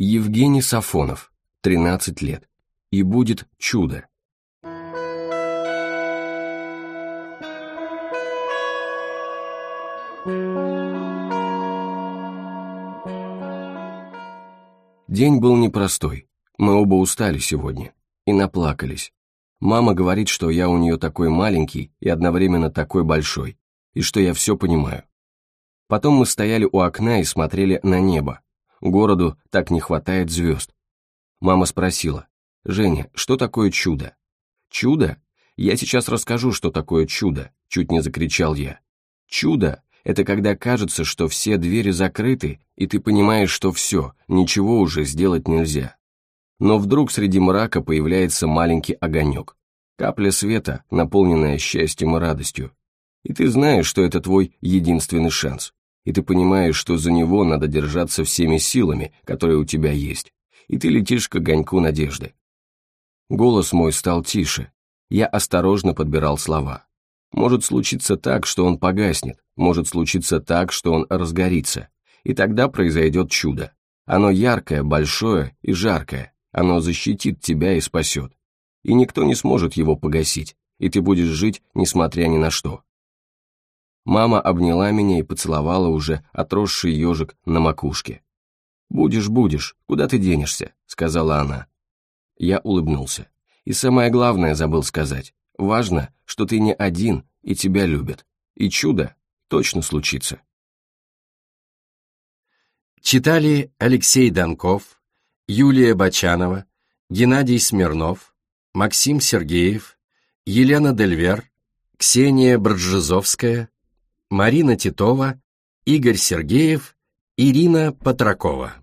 Евгений Сафонов, 13 лет. И будет чудо. День был непростой. Мы оба устали сегодня и наплакались. Мама говорит, что я у нее такой маленький и одновременно такой большой, и что я все понимаю. Потом мы стояли у окна и смотрели на небо, Городу так не хватает звезд. Мама спросила, «Женя, что такое чудо?» «Чудо? Я сейчас расскажу, что такое чудо», — чуть не закричал я. «Чудо — это когда кажется, что все двери закрыты, и ты понимаешь, что все, ничего уже сделать нельзя». Но вдруг среди мрака появляется маленький огонек. Капля света, наполненная счастьем и радостью. И ты знаешь, что это твой единственный шанс и ты понимаешь, что за него надо держаться всеми силами, которые у тебя есть, и ты летишь к огоньку надежды. Голос мой стал тише. Я осторожно подбирал слова. Может случиться так, что он погаснет, может случиться так, что он разгорится, и тогда произойдет чудо. Оно яркое, большое и жаркое, оно защитит тебя и спасет. И никто не сможет его погасить, и ты будешь жить, несмотря ни на что. Мама обняла меня и поцеловала уже отросший ежик на макушке. «Будешь, будешь, куда ты денешься?» — сказала она. Я улыбнулся. И самое главное забыл сказать. Важно, что ты не один, и тебя любят. И чудо точно случится. Читали Алексей Донков, Юлия Бочанова, Геннадий Смирнов, Максим Сергеев, Елена Дельвер, Ксения Брджизовская, Марина Титова, Игорь Сергеев, Ирина Патракова.